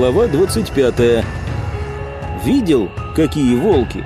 Глава 25. Видел, какие волки?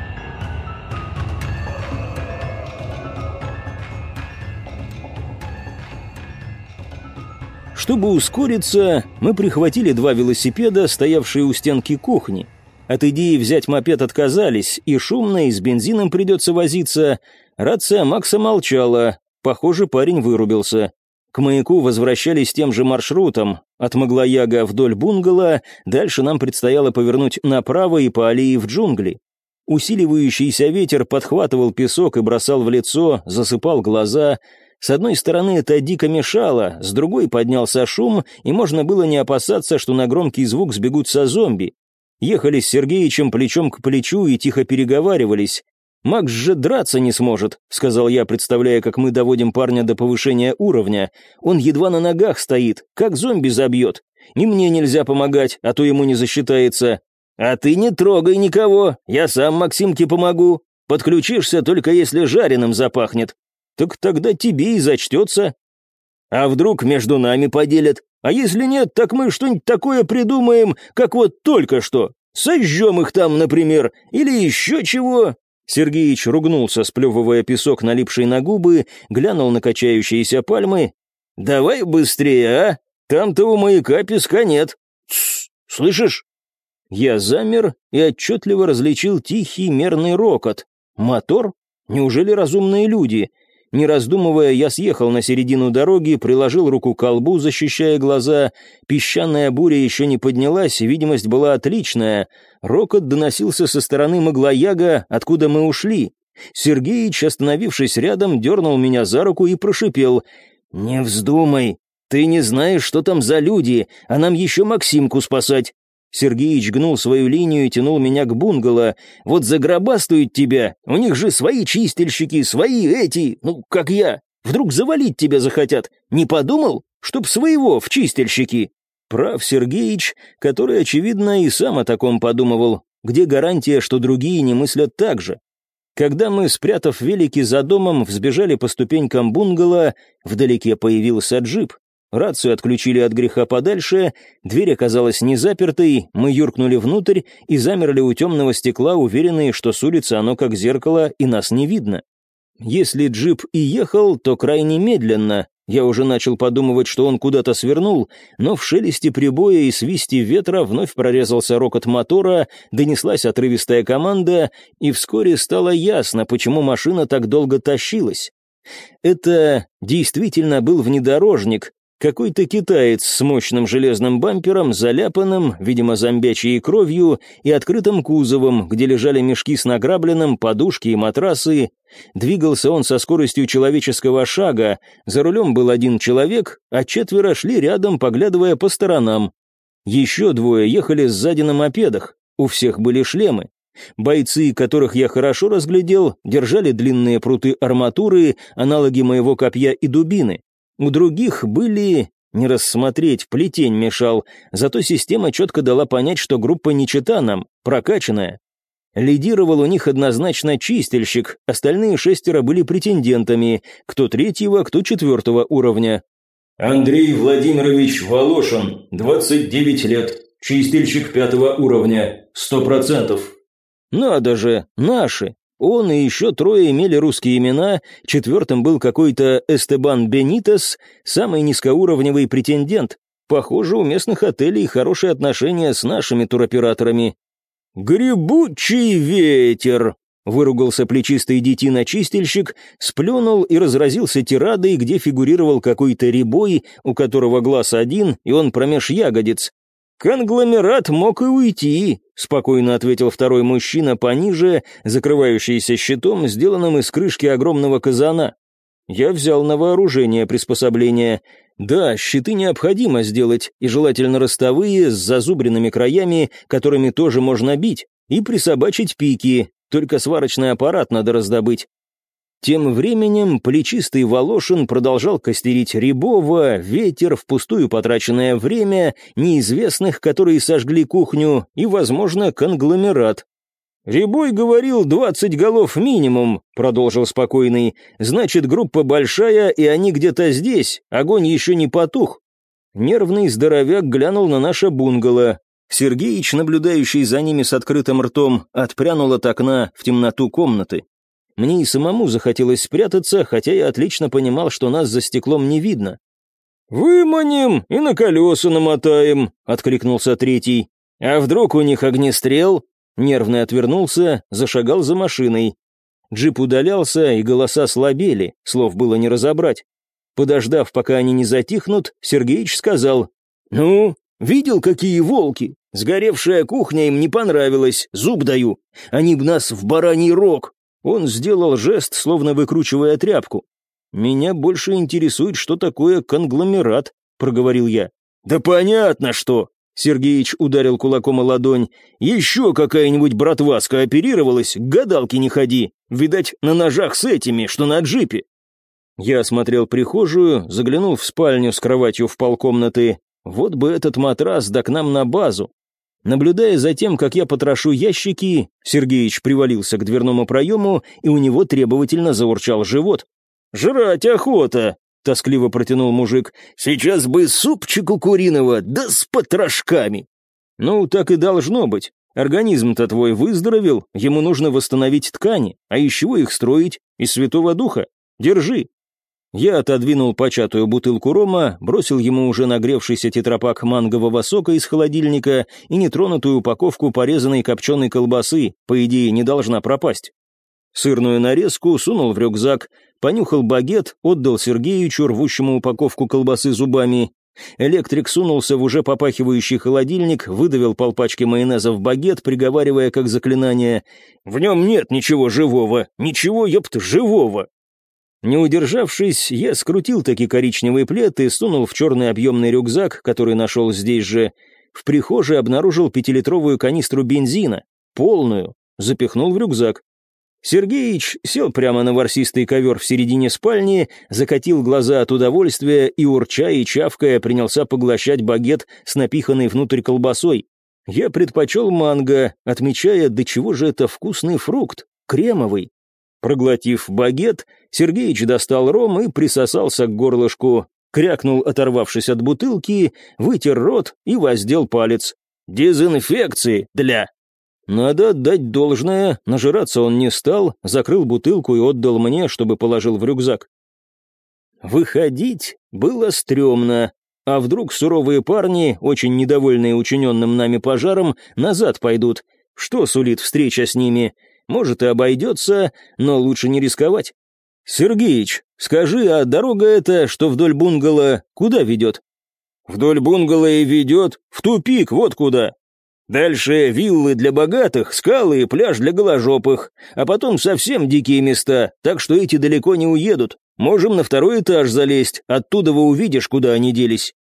Чтобы ускориться, мы прихватили два велосипеда, стоявшие у стенки кухни. От идеи взять мопед отказались, и шумно, и с бензином придется возиться. Рация Макса молчала. Похоже, парень вырубился. К маяку возвращались тем же маршрутом. От Маглояга вдоль бунгало, дальше нам предстояло повернуть направо и по аллее в джунгли. Усиливающийся ветер подхватывал песок и бросал в лицо, засыпал глаза — с одной стороны, это дико мешало, с другой поднялся шум, и можно было не опасаться, что на громкий звук сбегутся зомби. Ехали с Сергеичем плечом к плечу и тихо переговаривались. «Макс же драться не сможет», — сказал я, представляя, как мы доводим парня до повышения уровня. «Он едва на ногах стоит, как зомби забьет. И мне нельзя помогать, а то ему не засчитается». «А ты не трогай никого, я сам Максимке помогу. Подключишься только если жареным запахнет», так тогда тебе и зачтется. А вдруг между нами поделят? А если нет, так мы что-нибудь такое придумаем, как вот только что. Сожжем их там, например, или еще чего». Сергеич ругнулся, сплевывая песок, налипший на губы, глянул на качающиеся пальмы. «Давай быстрее, а? Там-то у маяка песка нет. Тссс, слышишь?» Я замер и отчетливо различил тихий мерный рокот. «Мотор? Неужели разумные люди?» Не раздумывая, я съехал на середину дороги, приложил руку к колбу, защищая глаза. Песчаная буря еще не поднялась, видимость была отличная. Рокот доносился со стороны Маглояга, откуда мы ушли. Сергеич, остановившись рядом, дернул меня за руку и прошипел. «Не вздумай, ты не знаешь, что там за люди, а нам еще Максимку спасать. Сергеич гнул свою линию и тянул меня к бунгало. «Вот загробастают тебя, у них же свои чистильщики, свои эти, ну, как я. Вдруг завалить тебя захотят. Не подумал? Чтоб своего в чистильщики». Прав Сергеич, который, очевидно, и сам о таком подумывал. Где гарантия, что другие не мыслят так же? Когда мы, спрятав велики за домом, взбежали по ступенькам бунгало, вдалеке появился джип. Рацию отключили от греха подальше, дверь оказалась не запертой, мы юркнули внутрь и замерли у темного стекла, уверенные, что с улицы оно как зеркало и нас не видно. Если джип и ехал, то крайне медленно. Я уже начал подумывать, что он куда-то свернул, но в шелесте прибоя и свисте ветра вновь прорезался рокот мотора, донеслась отрывистая команда, и вскоре стало ясно, почему машина так долго тащилась. Это действительно был внедорожник, какой-то китаец с мощным железным бампером, заляпанным, видимо, зомбячей кровью, и открытым кузовом, где лежали мешки с награбленным, подушки и матрасы. Двигался он со скоростью человеческого шага, за рулем был один человек, а четверо шли рядом, поглядывая по сторонам. Еще двое ехали сзади на мопедах, у всех были шлемы. Бойцы, которых я хорошо разглядел, держали длинные пруты арматуры, аналоги моего копья и дубины. У других были... Не рассмотреть, плетень мешал, зато система четко дала понять, что группа не чита нам, прокачанная. Лидировал у них однозначно чистильщик, остальные шестеро были претендентами, кто третьего, кто четвертого уровня. Андрей Владимирович Волошин, 29 лет, чистильщик пятого уровня, сто процентов. Надо же, наши, он и еще трое имели русские имена, четвертым был какой-то Эстебан Бенитес, самый низкоуровневый претендент. Похоже, у местных отелей хорошие отношения с нашими туроператорами. «Гребучий ветер!» — выругался плечистый детина-чистильщик, сплюнул и разразился тирадой, где фигурировал какой-то ребой, у которого глаз один, и он промеж ягодиц. «Конгломерат мог и уйти», — спокойно ответил второй мужчина пониже, закрывающийся щитом, сделанным из крышки огромного казана. Я взял на вооружение приспособление. Да, щиты необходимо сделать, и желательно ростовые, с зазубренными краями, которыми тоже можно бить, и присобачить пики, только сварочный аппарат надо раздобыть. Тем временем плечистый Волошин продолжал костерить Рябова, ветер, впустую потраченное время, неизвестных, которые сожгли кухню, и, возможно, конгломерат. «Рябой говорил, двадцать голов минимум», — продолжил спокойный. «Значит, группа большая, и они где-то здесь, огонь еще не потух». Нервный здоровяк глянул на наше бунгало. Сергеич, наблюдающий за ними с открытым ртом, отпрянул от окна в темноту комнаты. Мне и самому захотелось спрятаться, хотя я отлично понимал, что нас за стеклом не видно. «Выманим и на колеса намотаем», — откликнулся третий. «А вдруг у них огнестрел?» Нервно отвернулся, зашагал за машиной. Джип удалялся, и голоса слабели, слов было не разобрать. Подождав, пока они не затихнут, Сергеич сказал, «Ну, видел, какие волки? Сгоревшая кухня им не понравилась, зуб даю. Они б нас в бараний рог». Он сделал жест, словно выкручивая тряпку. «Меня больше интересует, что такое конгломерат», — проговорил я. «Да понятно, что!» Сергеич ударил кулаком о ладонь. «Еще какая-нибудь братва скооперировалась, к гадалке не ходи. Видать, на ножах с этими, что на джипе». Я осмотрел прихожую, заглянул в спальню с кроватью в полкомнаты. Вот бы этот матрас да к нам на базу. Наблюдая за тем, как я потрошу ящики, Сергеич привалился к дверному проему, и у него требовательно заурчал живот. «Жрать охота!» — тоскливо протянул мужик. «Сейчас бы супчику куриного, да с потрошками!» «Ну, так и должно быть. Организм-то твой выздоровел, ему нужно восстановить ткани, а из чего их строить? Из Святого Духа? Держи!» Я отодвинул початую бутылку рома, бросил ему уже нагревшийся тетрапак мангового сока из холодильника и нетронутую упаковку порезанной копченой колбасы, по идее, не должна пропасть. Сырную нарезку сунул в рюкзак, понюхал багет, отдал Сергеичу, рвущему упаковку колбасы зубами. Электрик сунулся в уже попахивающий холодильник, выдавил полпачки майонеза в багет, приговаривая как заклинание «В нем нет ничего живого, ничего, ёпт, живого!» Не удержавшись, я скрутил таки коричневый плед и сунул в черный объемный рюкзак, который нашел здесь же. В прихожей обнаружил пятилитровую канистру бензина, полную, запихнул в рюкзак. Сергеич сел прямо на ворсистый ковер в середине спальни, закатил глаза от удовольствия и, урча и чавкая, принялся поглощать багет с напиханной внутрь колбасой. Я предпочел манго, отмечая, до чего же это вкусный фрукт, кремовый. Проглотив багет, Сергеич достал ром и присосался к горлышку, крякнул, оторвавшись от бутылки, вытер рот и воздел палец. «Дезинфекции для...» Надо отдать должное, нажираться он не стал, закрыл бутылку и отдал мне, чтобы положил в рюкзак. Выходить было стрёмно, а вдруг суровые парни, очень недовольные учиненным нами пожаром, назад пойдут. Что сулит встреча с ними? Может и обойдется, но лучше не рисковать. «Сергеич, скажи, а дорога эта, что вдоль бунгало, куда ведет?» «Вдоль бунгало и ведет, в тупик, вот куда», Дальше виллы для богатых, скалы и пляж для голожопых, а потом совсем дикие места, так что эти далеко не уедут. Можем на второй этаж залезть, оттуда вы увидишь, куда они делись».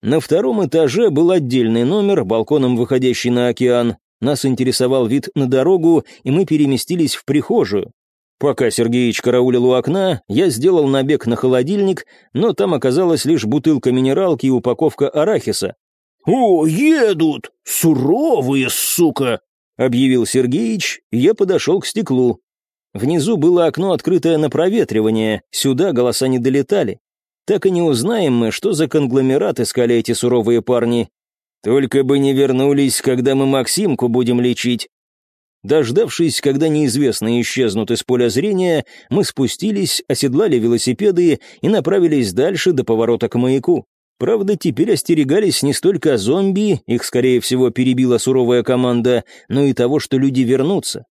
На втором этаже был отдельный номер, балконом выходящий на океан. Нас интересовал вид на дорогу, и мы переместились в прихожую. Пока Сергеич караулил у окна, я сделал набег на холодильник, но там оказалась лишь бутылка минералки и упаковка арахиса, «О, едут! Суровые, сука!» — объявил Сергеич, и я подошел к стеклу. Внизу было окно, открытое на проветривание, сюда голоса не долетали. Так и не узнаем мы, что за конгломерат искали эти суровые парни. Только бы не вернулись, когда мы Максимку будем лечить. Дождавшись, когда неизвестные исчезнут из поля зрения, мы спустились, оседлали велосипеды и направились дальше до поворота к маяку. Правда, теперь остерегались не столько зомби, их, скорее всего, перебила суровая команда, но и того, что люди вернутся.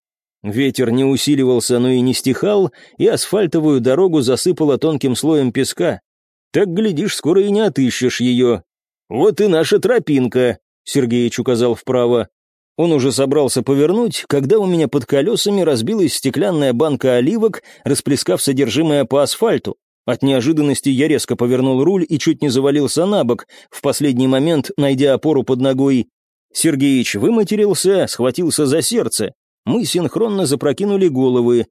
Ветер не усиливался, но и не стихал, и асфальтовую дорогу засыпало тонким слоем песка. Так, глядишь, скоро и не отыщешь ее. «Вот и наша тропинка», — Сергеич указал вправо. Он уже собрался повернуть, когда у меня под колесами разбилась стеклянная банка оливок, расплескав содержимое по асфальту. От неожиданности я резко повернул руль и чуть не завалился на бок, в последний момент найдя опору под ногой. Сергеич выматерился, схватился за сердце. Мы синхронно запрокинули головы.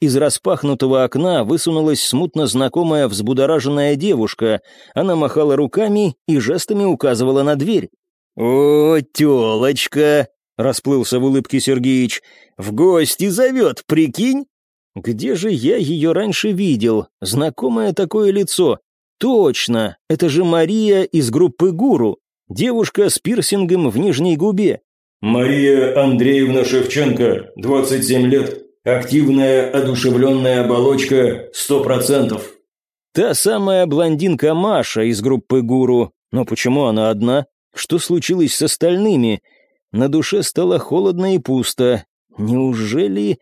Из распахнутого окна высунулась смутно знакомая взбудораженная девушка. Она махала руками и жестами указывала на дверь. «О, тёлочка!» — расплылся в улыбке Сергеич. «В гости зовет, прикинь?» Где же я ее раньше видел? Знакомое такое лицо. Точно, это же Мария из группы «Гуру». Девушка с пирсингом в нижней губе. Мария Андреевна Шевченко, 27 лет. Активная одушевленная оболочка, 100%. Та самая блондинка Маша из группы «Гуру». Но почему она одна? Что случилось с остальными? На душе стало холодно и пусто. Неужели...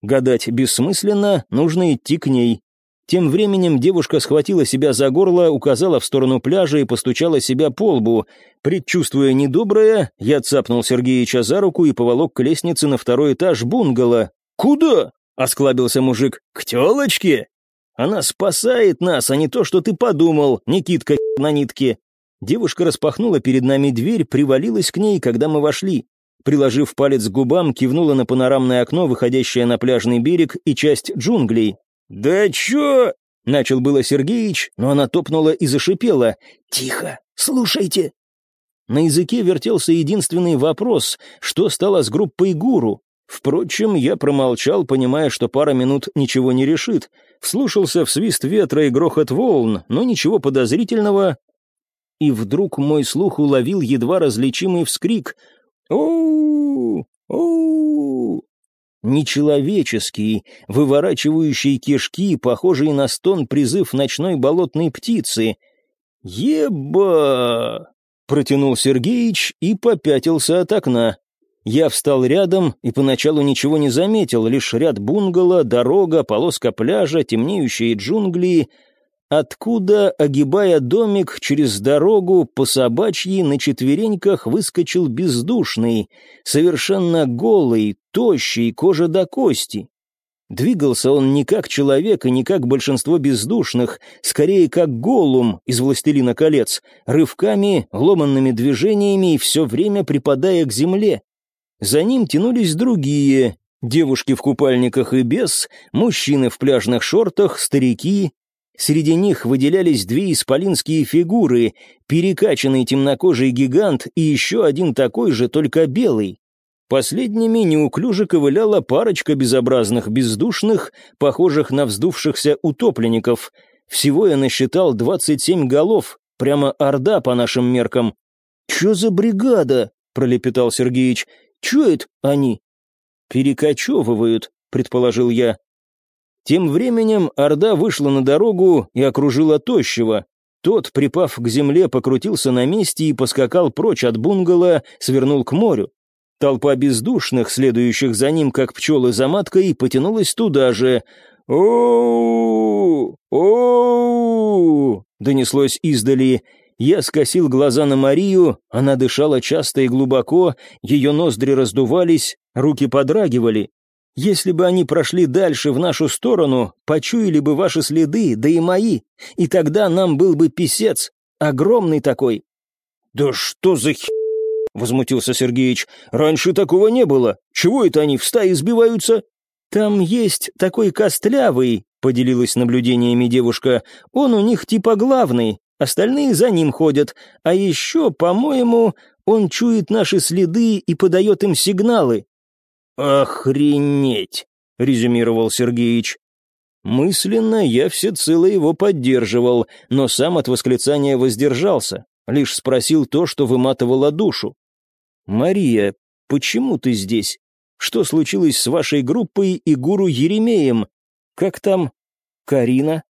Гадать бессмысленно, нужно идти к ней. Тем временем девушка схватила себя за горло, указала в сторону пляжа и постучала себя по лбу. Предчувствуя недоброе, я цапнул Сергеича за руку и поволок к лестнице на второй этаж бунгало. «Куда?» — осклабился мужик. «К телочке?» «Она спасает нас, а не то, что ты подумал, Никитка на нитке». Девушка распахнула перед нами дверь, привалилась к ней, когда мы вошли. Приложив палец к губам, кивнула на панорамное окно, выходящее на пляжный берег и часть джунглей. «Да чё?» — начал было Сергеич, но она топнула и зашипела. «Тихо, слушайте». На языке вертелся единственный вопрос, что стало с группой гуру. Впрочем, я промолчал, понимая, что пара минут ничего не решит. Вслушался в свист ветра и грохот волн, но ничего подозрительного и вдруг мой слух уловил едва различимый вскрик «Оу! Оу!» Нечеловеческий, выворачивающий кишки, похожий на стон призыв ночной болотной птицы. «Еба!» — протянул Сергеич и попятился от окна. Я встал рядом и поначалу ничего не заметил, лишь ряд бунгало, дорога, полоска пляжа, темнеющие джунгли — откуда, огибая домик через дорогу по собачьи, на четвереньках выскочил бездушный, совершенно голый, тощий, кожа до кости. Двигался он не как человек и не как большинство бездушных, скорее как голум из «Властелина колец», рывками, ломанными движениями и все время припадая к земле. За ним тянулись другие, девушки в купальниках и без, мужчины в пляжных шортах, старики, Среди них выделялись две исполинские фигуры, перекачанный темнокожий гигант и еще один такой же, только белый. Последними неуклюже ковыляла парочка безобразных бездушных, похожих на вздувшихся утопленников. Всего я насчитал 27 голов, прямо орда по нашим меркам. «Чё за бригада?» — пролепетал Сергеич. «Чё они?» «Перекочевывают», — предположил я. Тем временем Орда вышла на дорогу и окружила Тощего. Тот, припав к земле, покрутился на месте и поскакал прочь от бунгало, свернул к морю. Толпа бездушных, следующих за ним, как пчелы за маткой, потянулась туда же. о о донеслось издали. Я скосил глаза на Марию, она дышала часто и глубоко, ее ноздри раздувались, руки подрагивали. Если бы они прошли дальше в нашу сторону, почуяли бы ваши следы, да и мои, и тогда нам был бы писец, огромный такой». «Да что за х...» — возмутился Сергеич. «Раньше такого не было. Чего это они в стае сбиваются?» «Там есть такой костлявый», — поделилась наблюдениями девушка. «Он у них типа главный, остальные за ним ходят. А еще, по-моему, он чует наши следы и подает им сигналы. «Охренеть!» — резюмировал Сергеич. Мысленно я всецело его поддерживал, но сам от восклицания воздержался, лишь спросил то, что выматывало душу. «Мария, почему ты здесь? Что случилось с вашей группой и гуру Еремеем? Как там Карина?»